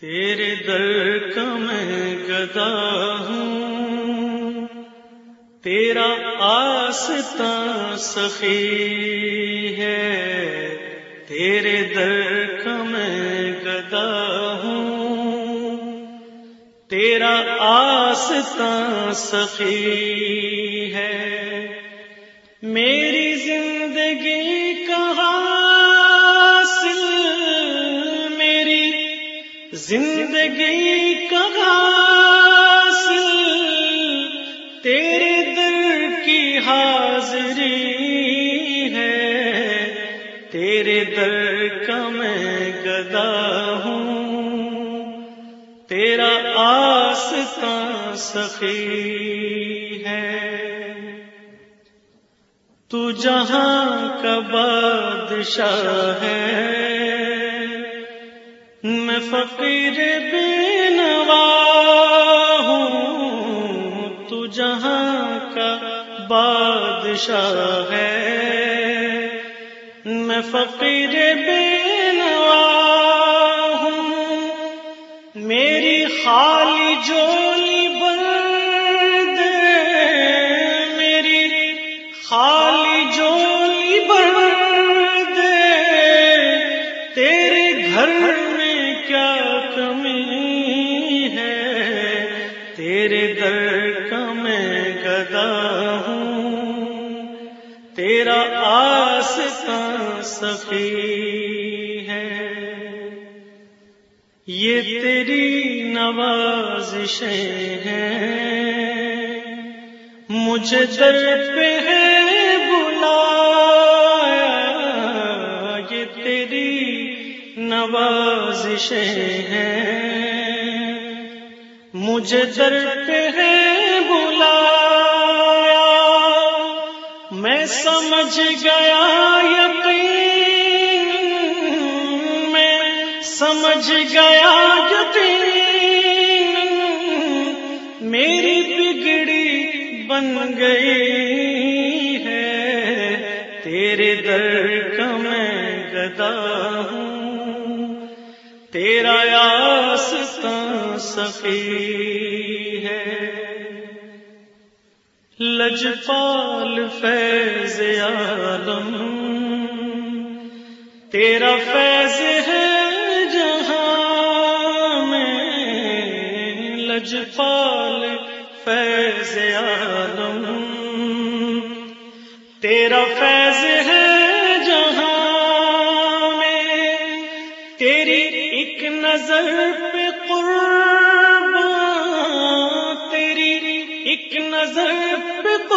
تیرے در کا میں گدا ہوں، تیرا آستا سخی ہے، تیرے در کا میں گدا ہوں، تیرا آستا سخی ہے۔ میری زندگی کا تیرے در کی حاضری ہے۔ تیرے در کا میں گدا ہوں۔ تیرا آس کا سخی ہے۔ تو جہاں کا بادشاہ ہے میں فقیر بینوا ہوں، تو جہاں کا بادشاہ ہے۔ میں فقیر بینوا ہوں، میری خالی جو تیرا آس کا سفی ہے۔ یہ تیری نوازشیں ہیں۔ مجھے در پہ ہے بلا یہ تیری نوازشیں ہیں۔ مجھے در پہ ہے بلا سمجھ گیا یقین میں، سمجھ گیا یقین میری بگڑی بن گئی ہے، تیرے در کا میں گدا ہوں، تیرا یاس سخی لجپال فیض عالم۔ تیرا فیض ہے جہاں میں لجپال فیض عالم۔ تیرا فیض ہے جہاں میں تیری ایک نظر پہ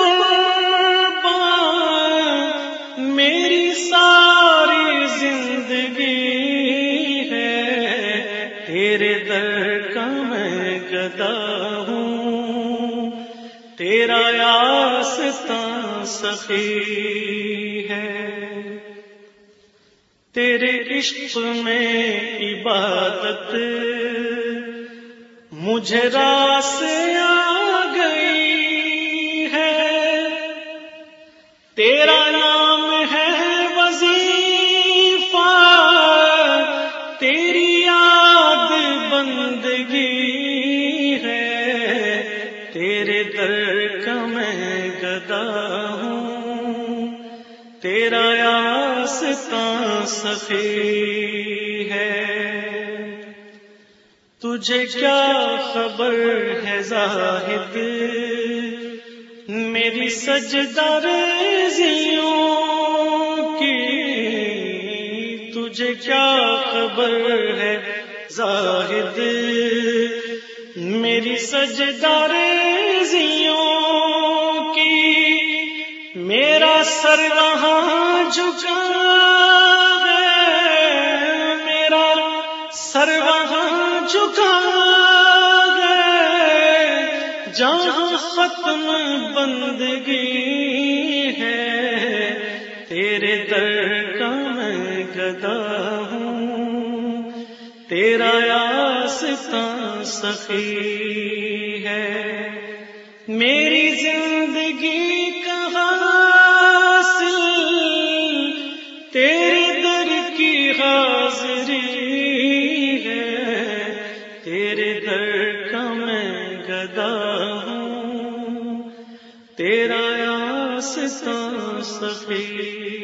میری ساری زندگی ہے۔ تیرے در کا میں گدا ہوں۔ تیرا آستا سخی ہے۔ تیرے عشق میں عبادت، مجھے راس تیرا یاس سفی ہے۔ تجھے کیا خبر ہے زاہد؟ میری سجدار کی۔ تجھے کیا خبر ہے زاہد؟ میری سجدار کی میرا سر وہاں جھکا میرا سر وہاں جھکا جہاں ختم بندگی ہے، تیرے در کا میں گدا ہوں۔ تیرا آستا سخی ہے۔ میری زندگی گدا ہوں۔ تیرا آس سفید